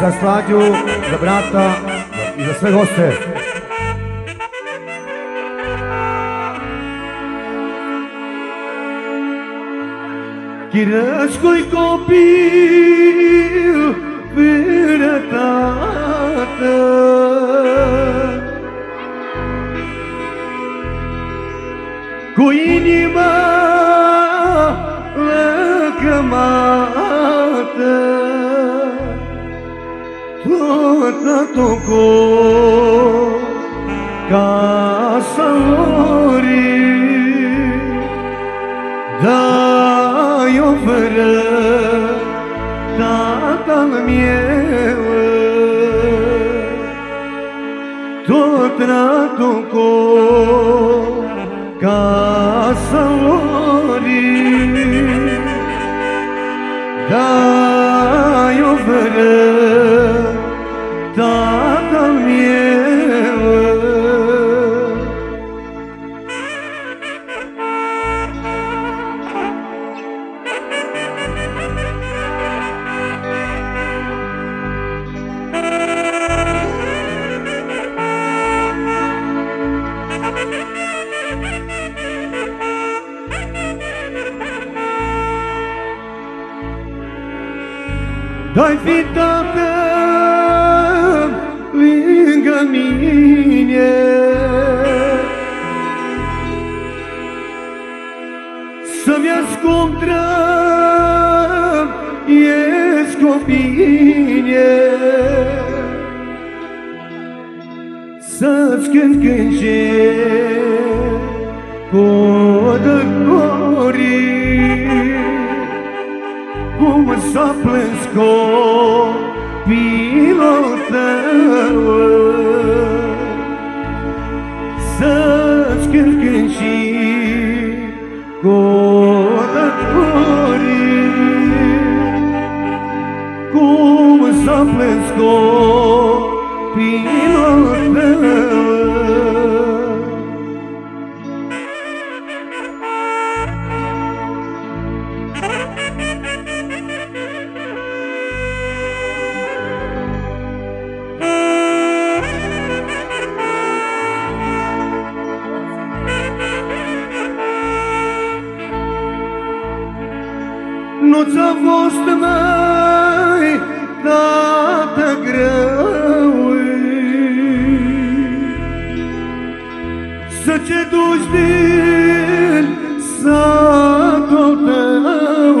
za Slađu, za brata i za sve goste. Chirăscui copil Tot tocó casa lori Dai o fără tatăl meu Tot ratul cu casa lori Dai o fără Ai, vida mea, lângă mine. Să-mi ascund trăiesc o bine Să-ți cânt cântece cu dăcorii with supplements go below the world. Such gift can she go the glory. Go with supplements go below the world. Nu ți-a fost mai tată greu Să te duci din satul tău.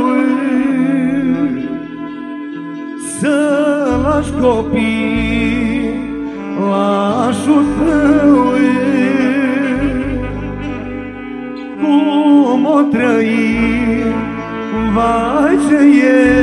Să lași copii lașul tău yeah.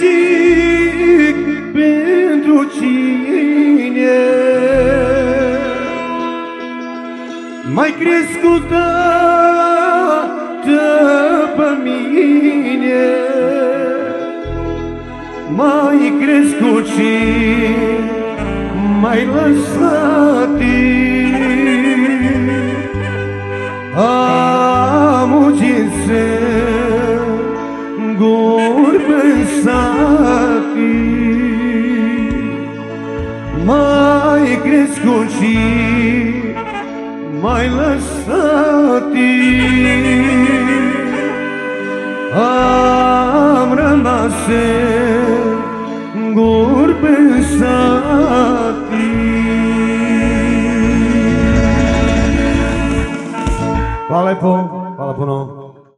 Câncic pentru cine Mai crescut pe mine. Mai crescut și mai lăsat Am ugit să guri pensati mai crescut și mai lăsati am rămas guri pensati Hvala lepo, hvala puno.